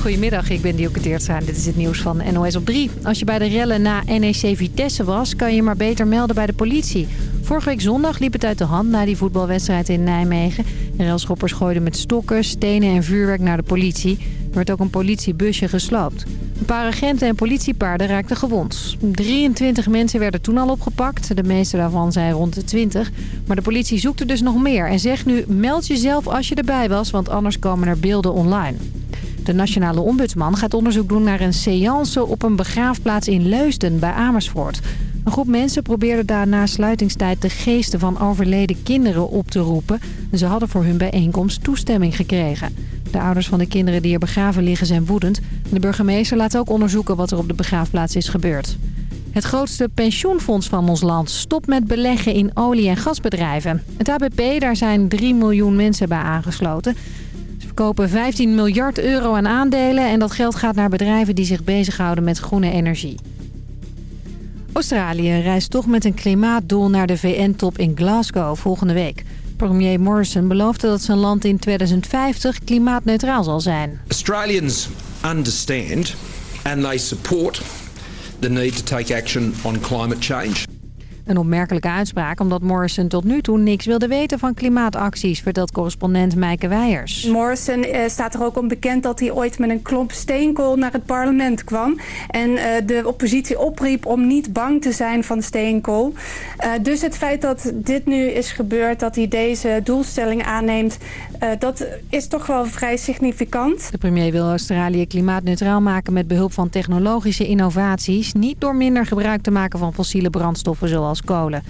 Goedemiddag, ik ben Dielke dit is het nieuws van NOS op 3. Als je bij de rellen na NEC Vitesse was, kan je maar beter melden bij de politie. Vorige week zondag liep het uit de hand na die voetbalwedstrijd in Nijmegen. Relschoppers gooiden met stokken, stenen en vuurwerk naar de politie. Er werd ook een politiebusje gesloopt. Een paar agenten en politiepaarden raakten gewond. 23 mensen werden toen al opgepakt. De meeste daarvan zijn rond de 20. Maar de politie zoekt er dus nog meer en zegt nu... meld jezelf als je erbij was, want anders komen er beelden online. De nationale ombudsman gaat onderzoek doen naar een seance op een begraafplaats in Leusden bij Amersfoort. Een groep mensen probeerde daar na sluitingstijd de geesten van overleden kinderen op te roepen. Ze hadden voor hun bijeenkomst toestemming gekregen. De ouders van de kinderen die er begraven liggen zijn woedend. De burgemeester laat ook onderzoeken wat er op de begraafplaats is gebeurd. Het grootste pensioenfonds van ons land stopt met beleggen in olie- en gasbedrijven. Het ABP, daar zijn 3 miljoen mensen bij aangesloten. Ze verkopen 15 miljard euro aan aandelen en dat geld gaat naar bedrijven die zich bezighouden met groene energie. Australië reist toch met een klimaatdoel naar de VN-top in Glasgow volgende week. Premier Morrison beloofde dat zijn land in 2050 klimaatneutraal zal zijn. Australians understand and they support the need to take action on climate change. Een opmerkelijke uitspraak omdat Morrison tot nu toe niks wilde weten van klimaatacties, vertelt correspondent Meike Weijers. Morrison eh, staat er ook om bekend dat hij ooit met een klomp steenkool naar het parlement kwam. En eh, de oppositie opriep om niet bang te zijn van steenkool. Uh, dus het feit dat dit nu is gebeurd, dat hij deze doelstelling aanneemt, uh, dat is toch wel vrij significant. De premier wil Australië klimaatneutraal maken met behulp van technologische innovaties. Niet door minder gebruik te maken van fossiele brandstoffen zoals kolen.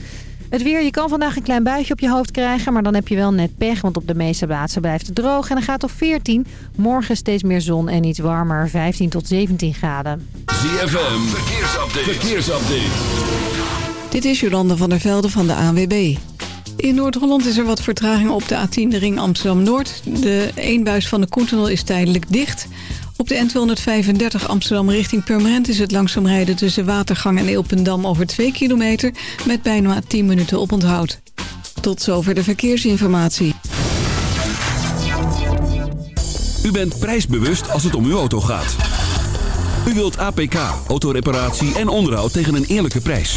Het weer, je kan vandaag een klein buitje op je hoofd krijgen... maar dan heb je wel net pech, want op de meeste plaatsen blijft het droog... en dan gaat op 14. Morgen steeds meer zon en iets warmer, 15 tot 17 graden. ZFM, verkeersupdate. verkeersupdate. Dit is Jolande van der Velde van de ANWB. In Noord-Holland is er wat vertraging op de A10 de ring Amsterdam-Noord. De eenbuis van de Koentunnel is tijdelijk dicht... Op de N235 Amsterdam richting Purmerend is het langzaam rijden tussen Watergang en Eelpendam over 2 kilometer met bijna 10 minuten oponthoud. Tot zover de verkeersinformatie. U bent prijsbewust als het om uw auto gaat. U wilt APK, autoreparatie en onderhoud tegen een eerlijke prijs.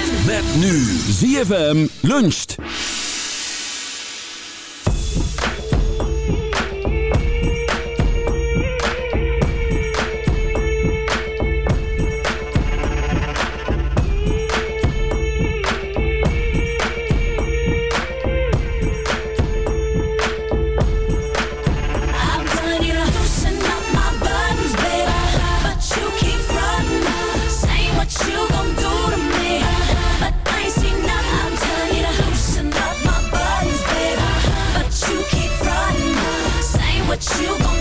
Met nu ZFM luncht. you gon'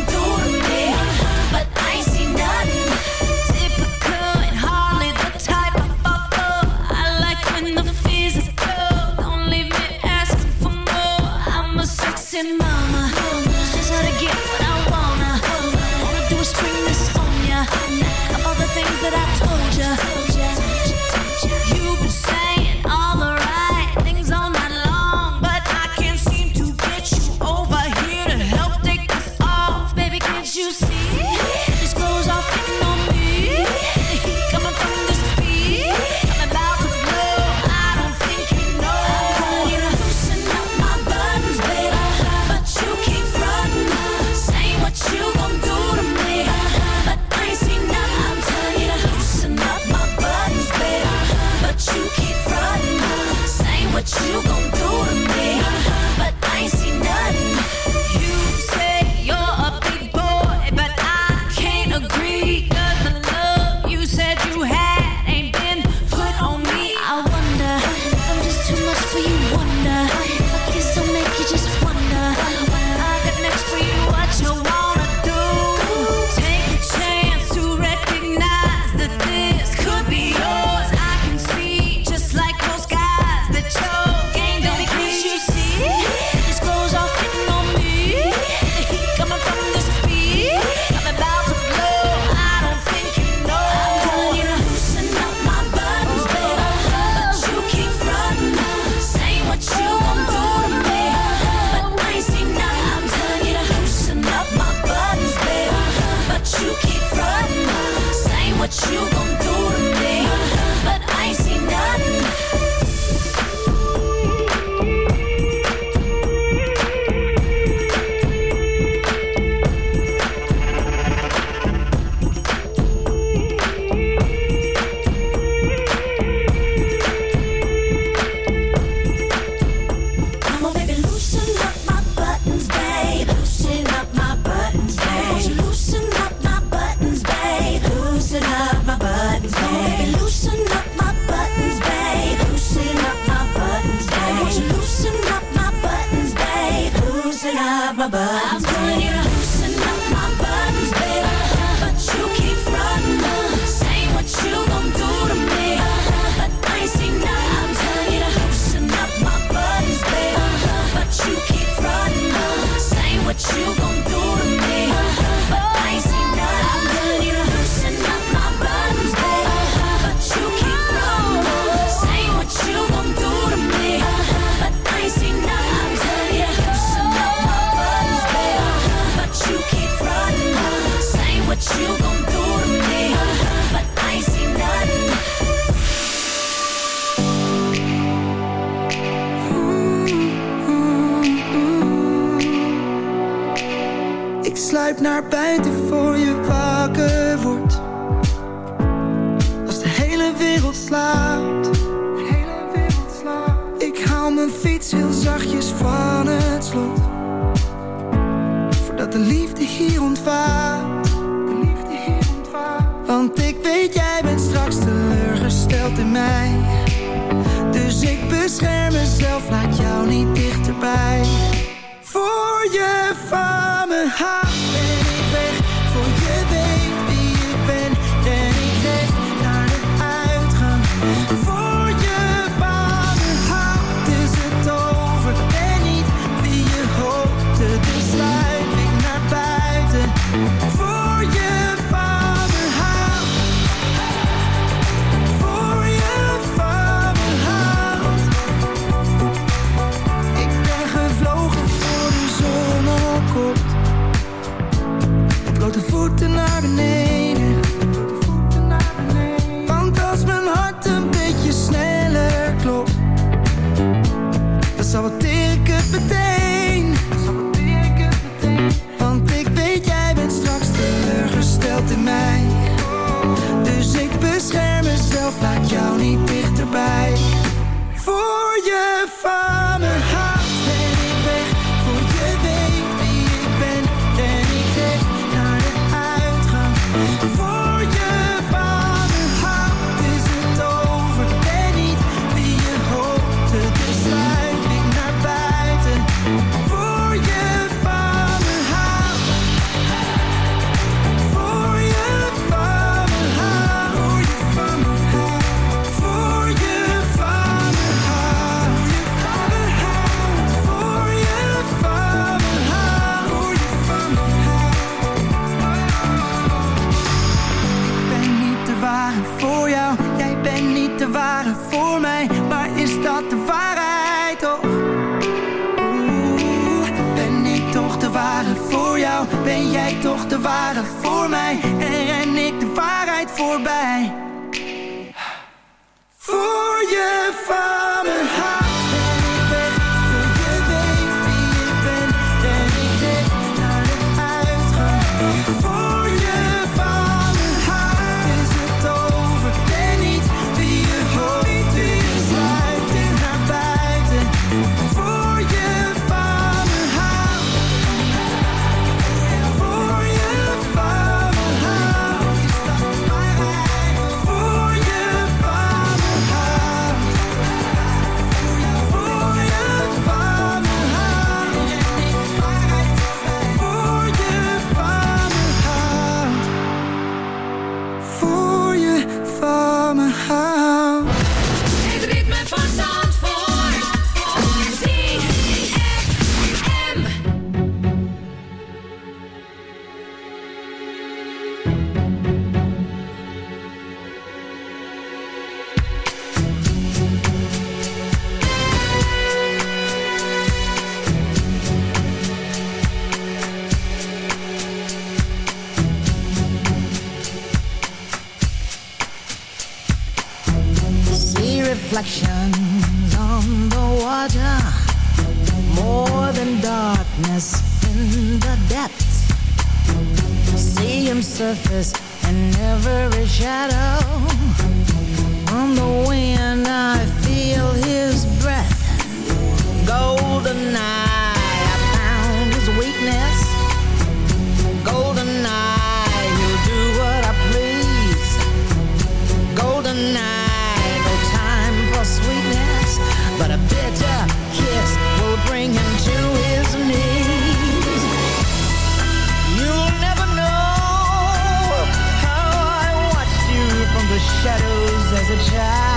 a child.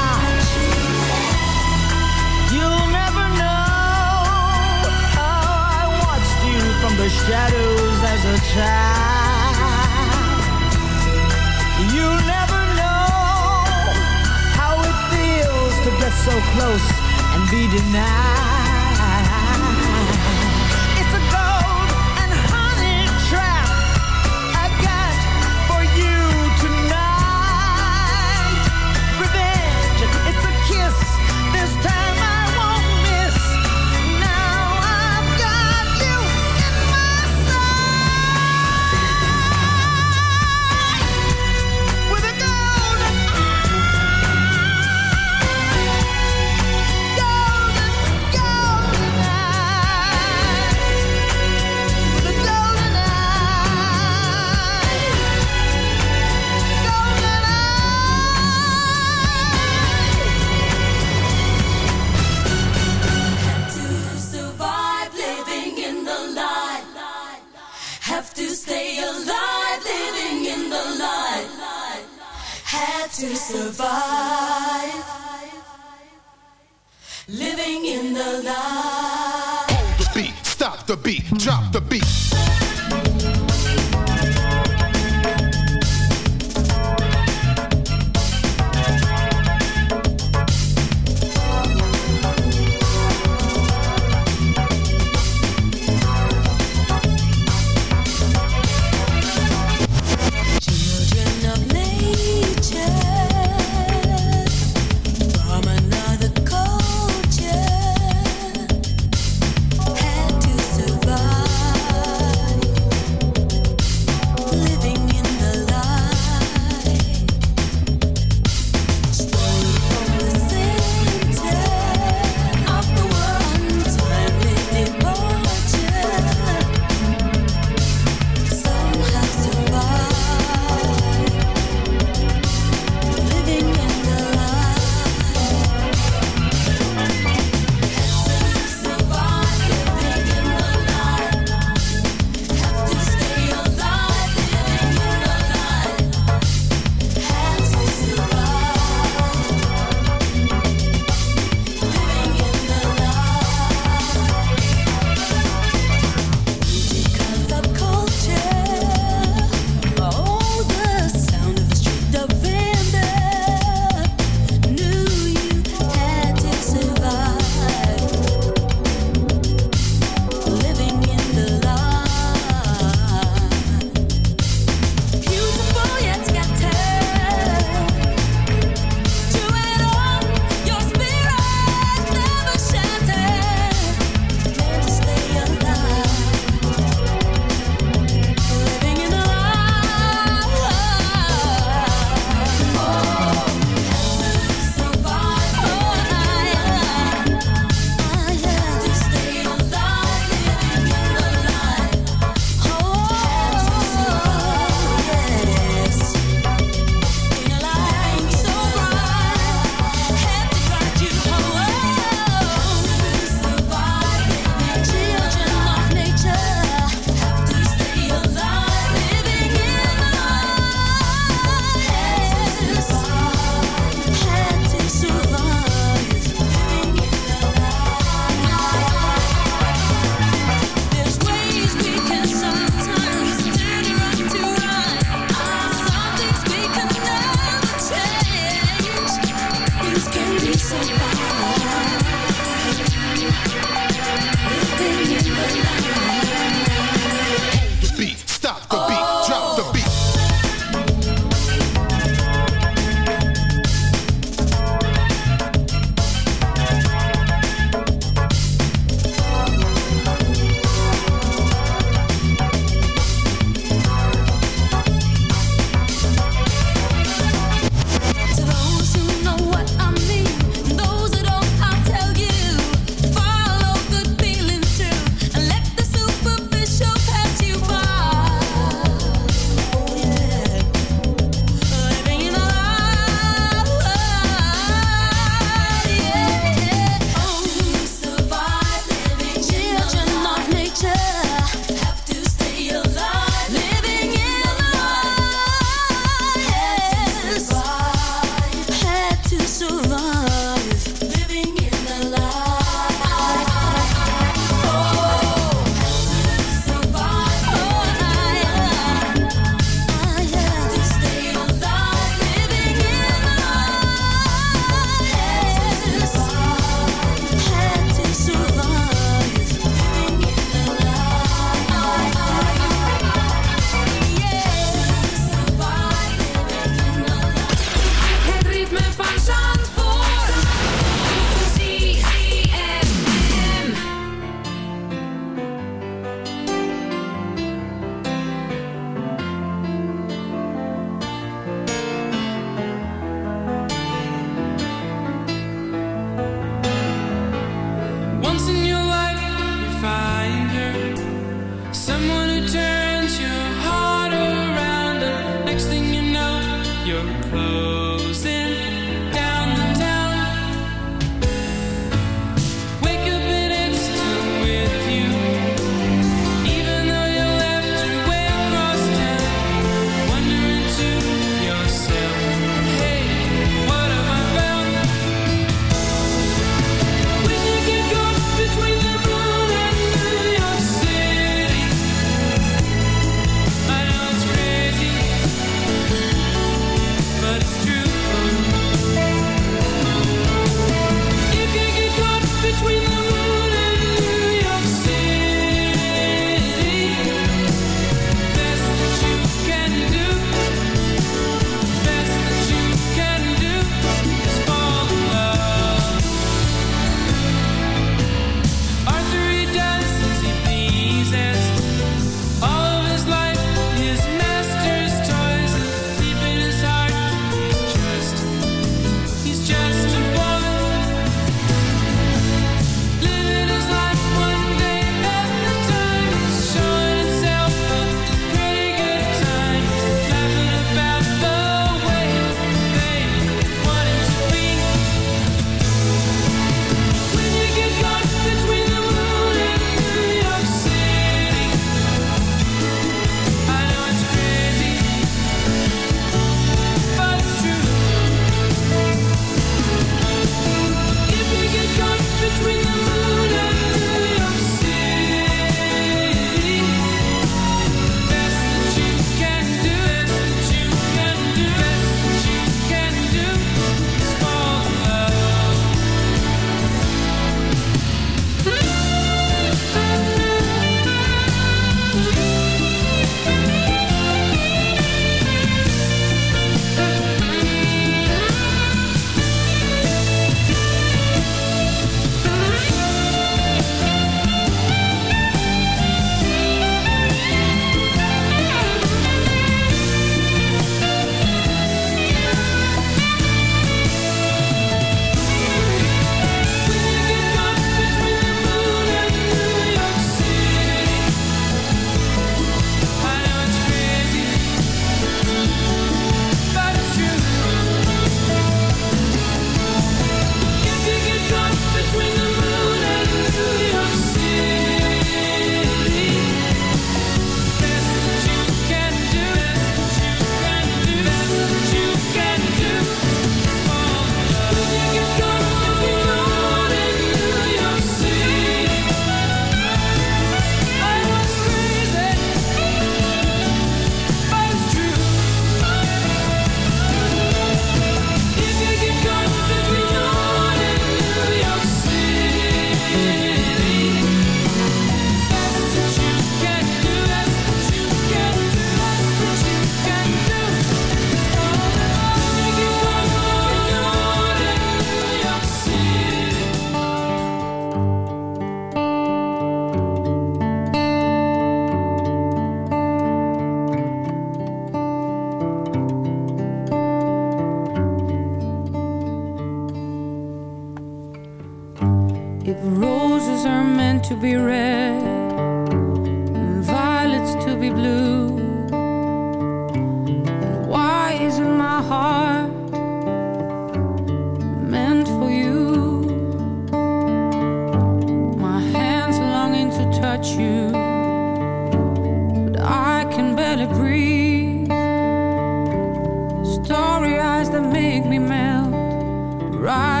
Right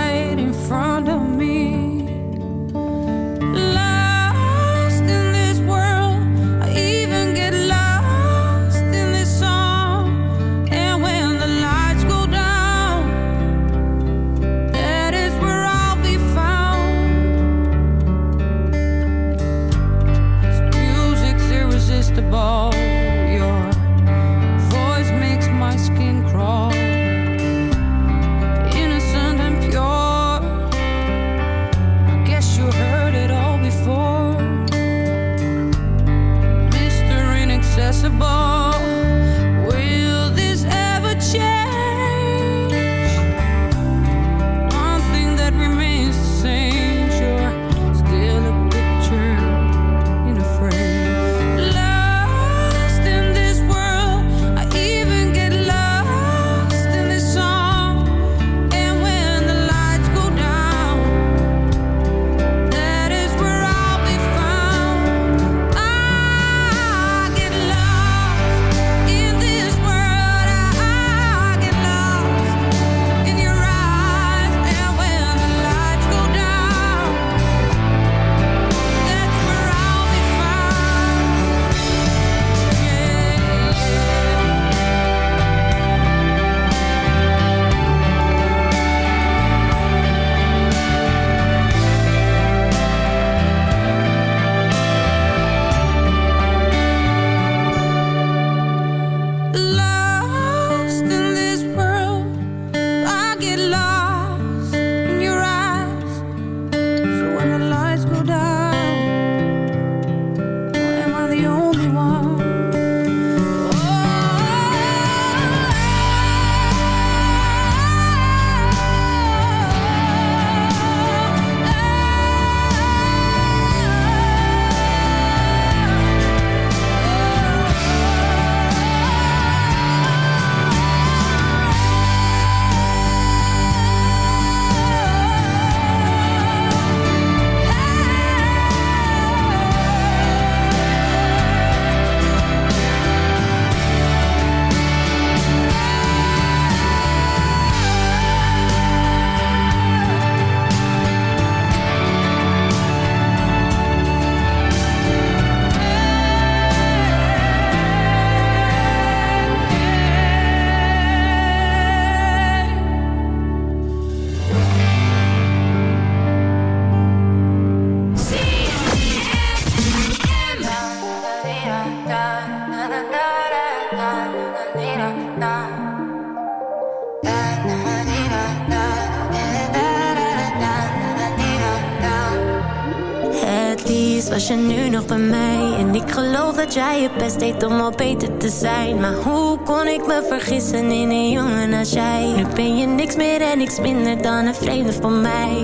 niks minder dan een vreemde van mij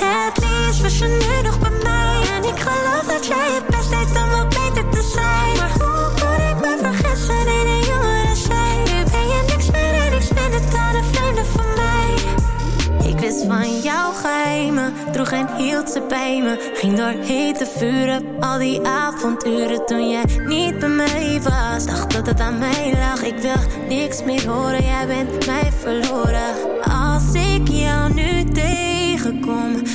Het liefst was je nu nog bij mij En ik geloof dat jij je best deed om al beter te zijn Maar hoe kon ik me vergissen in een jongen als jij Nu ben je niks meer en niks minder dan een vreemde van mij ik wist van jouw geheimen, droeg en hield ze bij me. Ging door hete vuren, al die avonturen toen jij niet bij mij was. Dacht dat het aan mij lag, ik wil niks meer horen, jij bent mij verloren.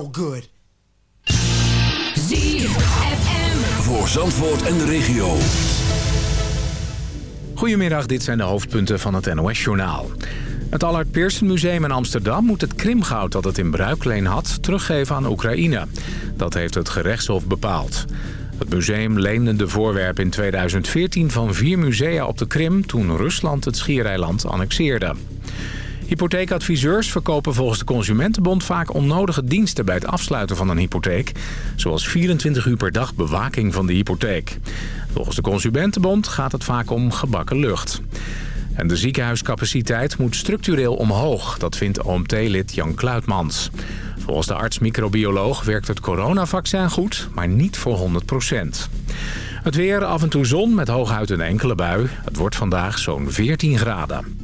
no good. ZFM. Voor Zandvoort en de regio. Goedemiddag, dit zijn de hoofdpunten van het NOS-journaal. Het Allard Pearson Museum in Amsterdam moet het krimgoud dat het in bruikleen had teruggeven aan Oekraïne. Dat heeft het gerechtshof bepaald. Het museum leende de voorwerpen in 2014 van vier musea op de Krim toen Rusland het schiereiland annexeerde. Hypotheekadviseurs verkopen volgens de Consumentenbond vaak onnodige diensten bij het afsluiten van een hypotheek. Zoals 24 uur per dag bewaking van de hypotheek. Volgens de Consumentenbond gaat het vaak om gebakken lucht. En de ziekenhuiscapaciteit moet structureel omhoog. Dat vindt OMT-lid Jan Kluitmans. Volgens de arts-microbioloog werkt het coronavaccin goed, maar niet voor 100% Het weer, af en toe zon met hooguit een enkele bui. Het wordt vandaag zo'n 14 graden.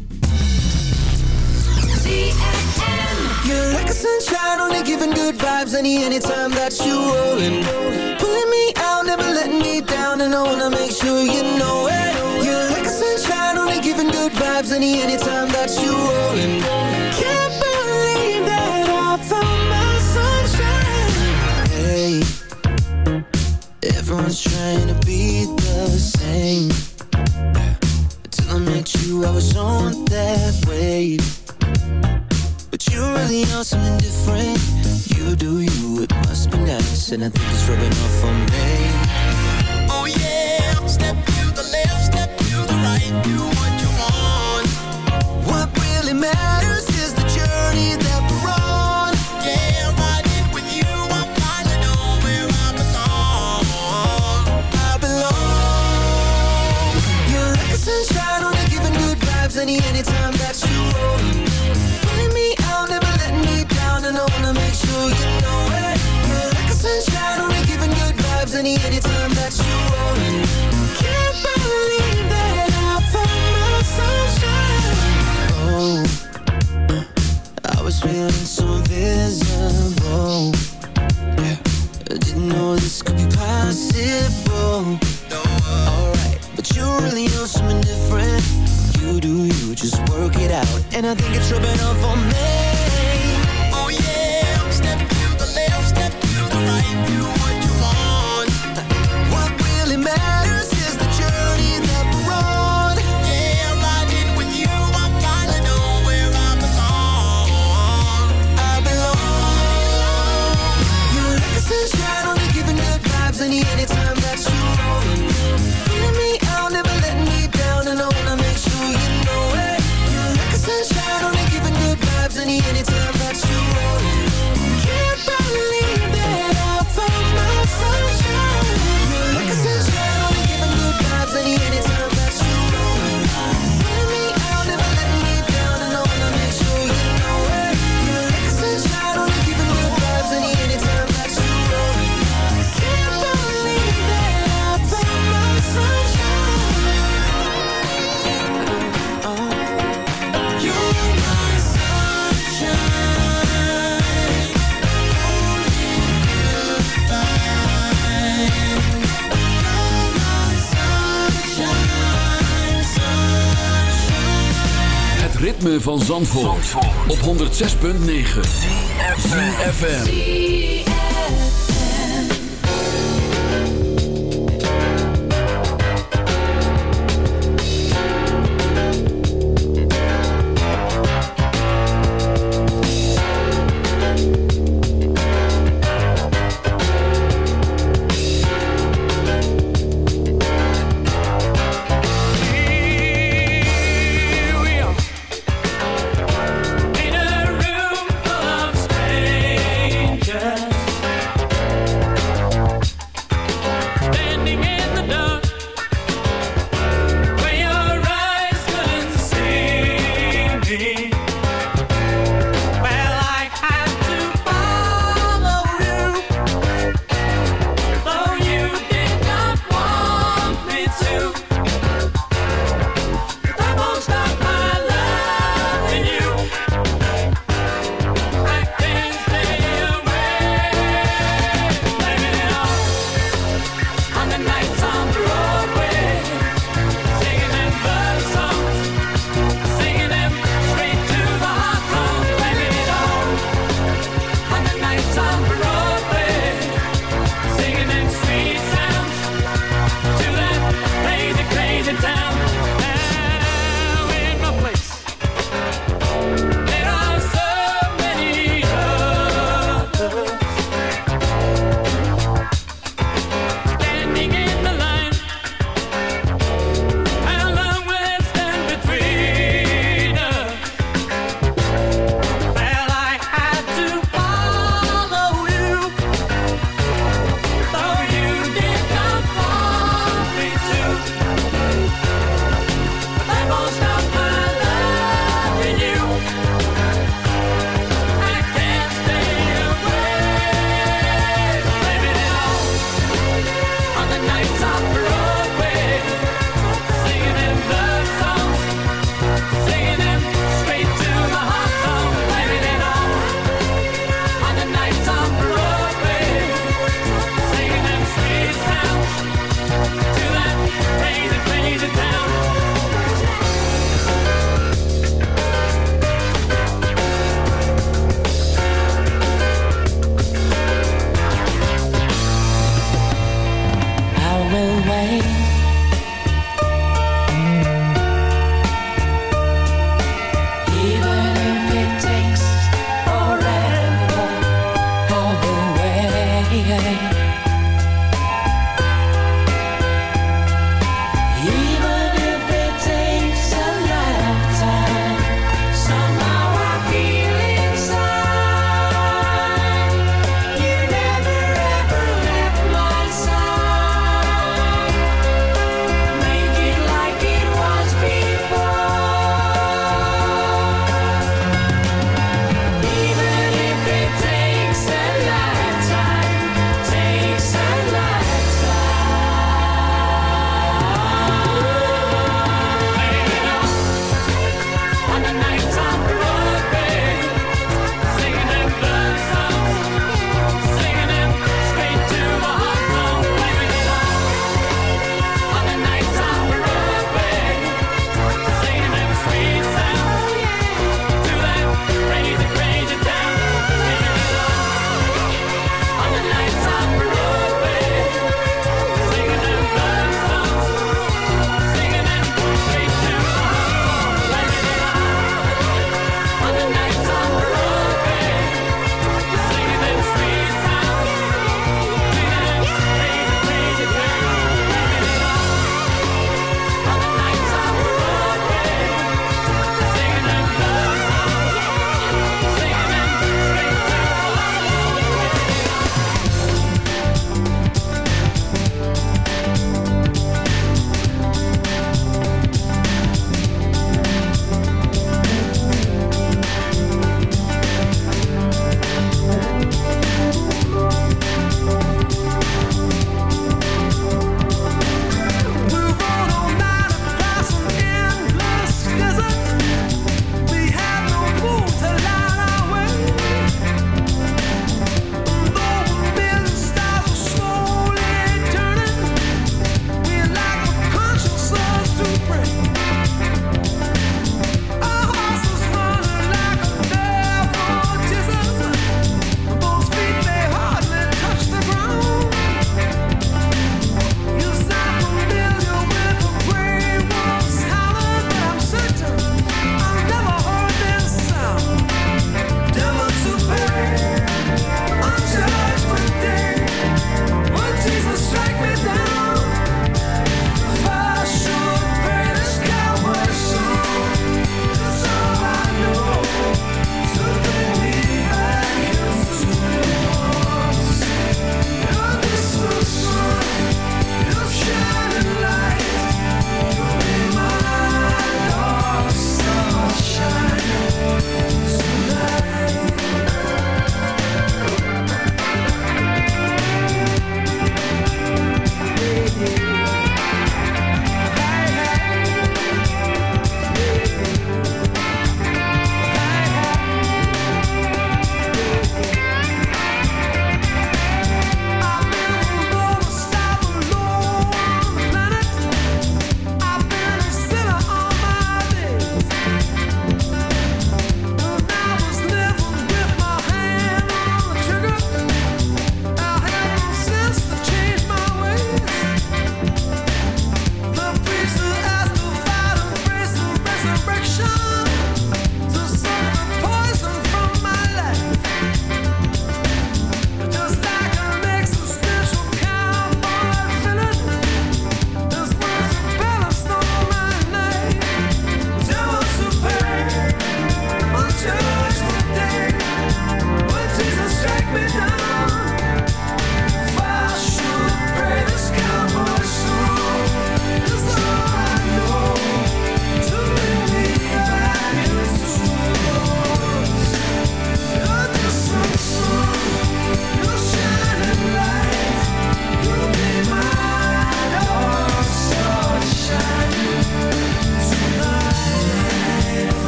You're like a sunshine, only giving good vibes any anytime that you rollin'. Pulling me out, never letting me down, and I wanna make sure you know it. You're like a sunshine, only giving good vibes any anytime that you rollin'. Can't believe that I found my sunshine. Hey, everyone's trying to be the same. Till I met you, I was on that wave. But you really are something different. You do you, it must be nice. And I think it's rubbing off on me. Oh yeah Step to the left, step to the right. Do what you want. What really matters is the journey that we're on. Yeah, riding with you I'm finally know where I belong I belong. You're like a sunshine Only giving good vibes. Any, Any time that you Op 106.9. ZFM.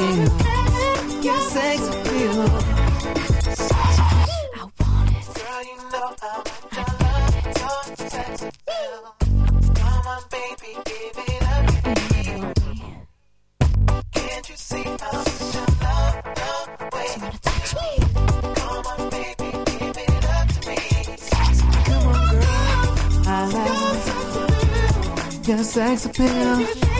It sex appeal. Girl, you know how much I. Come on, baby, give it up to me. Can't you see I love way you touch me? Come on, baby, give it up to me. Come on, girl, I. Sex appeal.